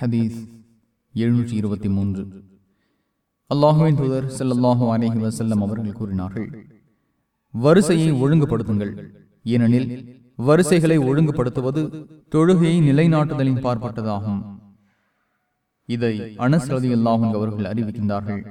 ஹதீஸ் எழுநூற்றி இருபத்தி மூன்று. அல்லாஹுவின் தூதர் செல்லல்லாஹு அலேஹி வசல்லம் அவர்கள் கூறினார்கள் வரிசையை ஒழுங்குபடுத்துங்கள். ஏனெனில் வரிசைகளை ஒழுங்குபடுத்துவது தொழுகையை நிலைநாட்டுதலின் பார்ப்பட்டதாகும். இதை அனஸ் ரதி அவர்கள் அறிவிக்கின்றார்கள்.